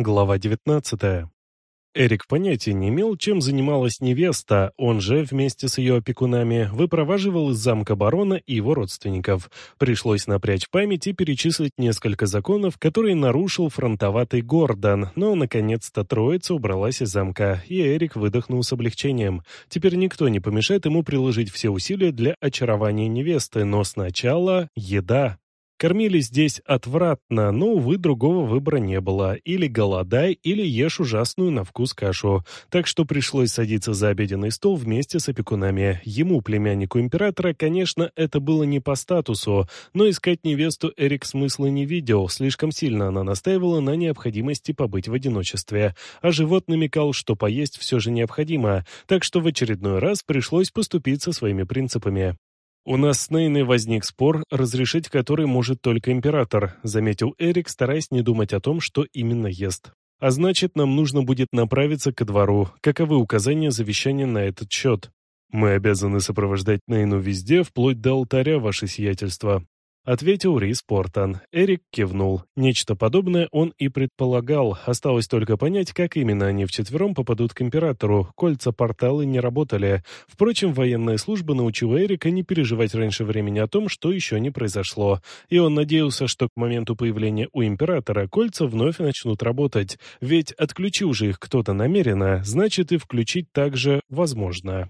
Глава 19. Эрик понятия не имел, чем занималась невеста, он же, вместе с ее опекунами, выпроваживал из замка барона и его родственников. Пришлось напрячь память и перечислить несколько законов, которые нарушил фронтоватый Гордон, но, наконец-то, троица убралась из замка, и Эрик выдохнул с облегчением. Теперь никто не помешает ему приложить все усилия для очарования невесты, но сначала еда. Кормили здесь отвратно, но, увы, другого выбора не было. Или голодай, или ешь ужасную на вкус кашу. Так что пришлось садиться за обеденный стол вместе с опекунами. Ему, племяннику императора, конечно, это было не по статусу, но искать невесту Эрик смысла не видел, слишком сильно она настаивала на необходимости побыть в одиночестве. А живот намекал, что поесть все же необходимо, так что в очередной раз пришлось поступиться своими принципами. «У нас с Нейной возник спор, разрешить который может только император», заметил Эрик, стараясь не думать о том, что именно ест. «А значит, нам нужно будет направиться ко двору. Каковы указания завещания на этот счет?» «Мы обязаны сопровождать Нейну везде, вплоть до алтаря, ваше сиятельство», Ответил Рис Портан. Эрик кивнул. Нечто подобное он и предполагал. Осталось только понять, как именно они вчетвером попадут к Императору. Кольца-порталы не работали. Впрочем, военная служба научила Эрика не переживать раньше времени о том, что еще не произошло. И он надеялся, что к моменту появления у Императора кольца вновь начнут работать. Ведь отключил же их кто-то намеренно, значит и включить также возможно.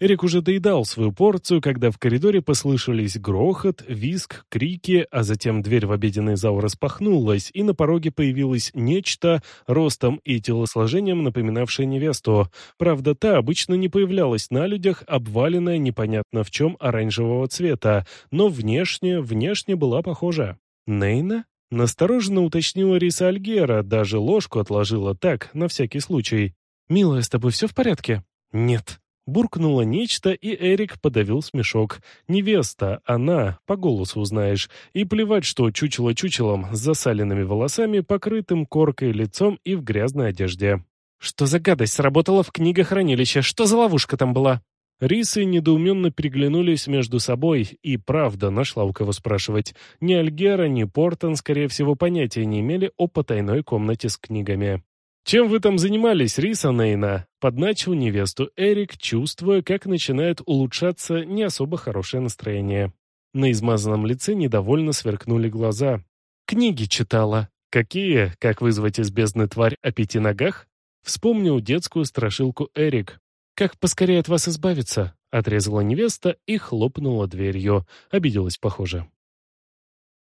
Эрик уже доедал свою порцию, когда в коридоре послышались грохот, визг, крики, а затем дверь в обеденный зал распахнулась, и на пороге появилось нечто, ростом и телосложением напоминавшее невесту. Правда, та обычно не появлялась на людях, обваленная непонятно в чем оранжевого цвета, но внешне, внешне была похожа. Нейна? Настороженно уточнила Риса Альгера, даже ложку отложила так, на всякий случай. «Милая, с тобой все в порядке?» «Нет», Буркнуло нечто, и Эрик подавил смешок. Невеста, она, по голосу узнаешь. И плевать, что чучело чучелом, с засаленными волосами, покрытым коркой лицом и в грязной одежде. «Что за гадость сработала в книгохранилище? Что за ловушка там была?» Рисы недоуменно переглянулись между собой, и правда нашла у кого спрашивать. Ни Альгера, ни Портон, скорее всего, понятия не имели о потайной комнате с книгами. «Чем вы там занимались, Риса Нейна?» — подначил невесту Эрик, чувствуя, как начинает улучшаться не особо хорошее настроение. На измазанном лице недовольно сверкнули глаза. «Книги читала». «Какие? Как вызвать из бездны тварь о пяти ногах?» Вспомнил детскую страшилку Эрик. «Как поскорее от вас избавиться?» — отрезала невеста и хлопнула дверью. Обиделась, похоже.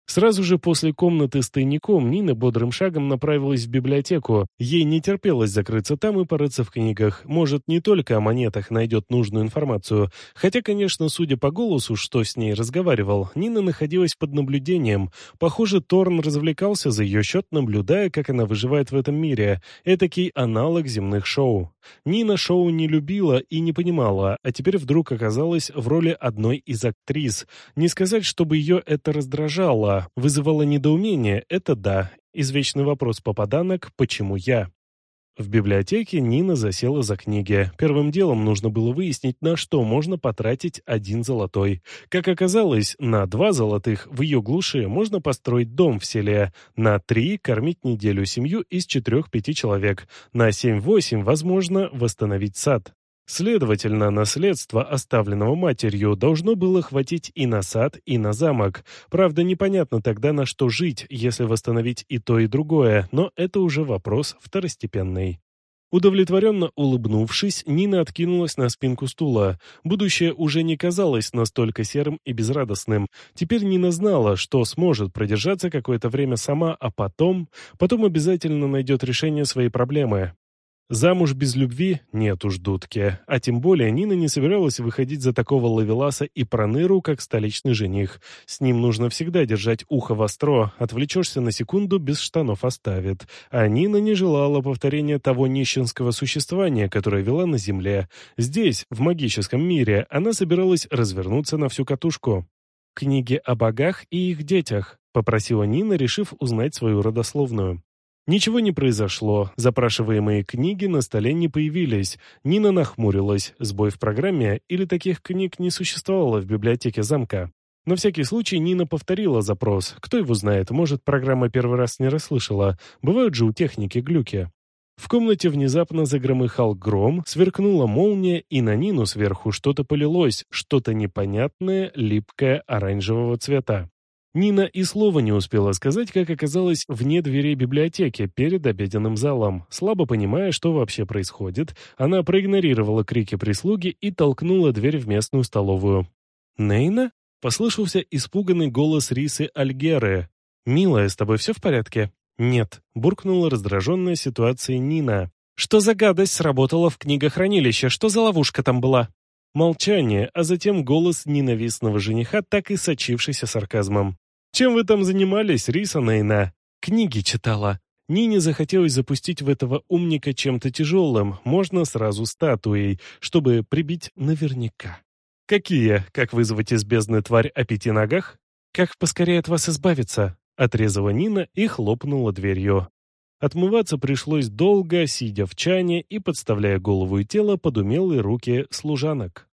Сразу же после комнаты с тайником Нина бодрым шагом направилась в библиотеку. Ей не терпелось закрыться там и порыться в книгах. Может, не только о монетах найдет нужную информацию. Хотя, конечно, судя по голосу, что с ней разговаривал, Нина находилась под наблюдением. Похоже, Торн развлекался за ее счет, наблюдая, как она выживает в этом мире. Этакий аналог земных шоу. Нина шоу не любила и не понимала, а теперь вдруг оказалась в роли одной из актрис. Не сказать, чтобы ее это раздражало, вызывало недоумение, это да. Извечный вопрос попаданок «почему я?». В библиотеке Нина засела за книги. Первым делом нужно было выяснить, на что можно потратить один золотой. Как оказалось, на два золотых в ее глуши можно построить дом в селе, на три – кормить неделю семью из четырех-пяти человек, на семь-восемь – возможно восстановить сад. Следовательно, наследство, оставленного матерью, должно было хватить и на сад, и на замок. Правда, непонятно тогда, на что жить, если восстановить и то, и другое, но это уже вопрос второстепенный. Удовлетворенно улыбнувшись, Нина откинулась на спинку стула. Будущее уже не казалось настолько серым и безрадостным. Теперь Нина знала, что сможет продержаться какое-то время сама, а потом... Потом обязательно найдет решение своей проблемы. Замуж без любви нет уж дудки, а тем более Нина не собиралась выходить за такого ловеласа и проныру, как столичный жених. С ним нужно всегда держать ухо востро, отвлечешься на секунду, без штанов оставит. А Нина не желала повторения того нищенского существования, которое вела на земле. Здесь, в магическом мире, она собиралась развернуться на всю катушку. «Книги о богах и их детях», — попросила Нина, решив узнать свою родословную. Ничего не произошло, запрашиваемые книги на столе не появились. Нина нахмурилась, сбой в программе или таких книг не существовало в библиотеке замка. На всякий случай Нина повторила запрос. Кто его знает, может, программа первый раз не расслышала. Бывают же у техники глюки. В комнате внезапно загромыхал гром, сверкнула молния, и на Нину сверху что-то полилось, что-то непонятное, липкое, оранжевого цвета. Нина и слова не успела сказать, как оказалась вне дверей библиотеки перед обеденным залом. Слабо понимая, что вообще происходит, она проигнорировала крики прислуги и толкнула дверь в местную столовую. «Нейна?» — послышался испуганный голос Рисы Альгеры. «Милая, с тобой все в порядке?» «Нет», — буркнула раздраженная ситуацией Нина. «Что за гадость сработала в книгохранилище? Что за ловушка там была?» Молчание, а затем голос ненавистного жениха, так и сочившийся сарказмом. «Чем вы там занимались, Риса Нейна?» «Книги читала». Нине захотелось запустить в этого умника чем-то тяжелым, можно сразу статуей, чтобы прибить наверняка. «Какие? Как вызвать из бездны тварь о пяти ногах?» «Как поскорее от вас избавиться?» Отрезала Нина и хлопнула дверью. Отмываться пришлось долго, сидя в чане и подставляя голову и тело под умелые руки служанок.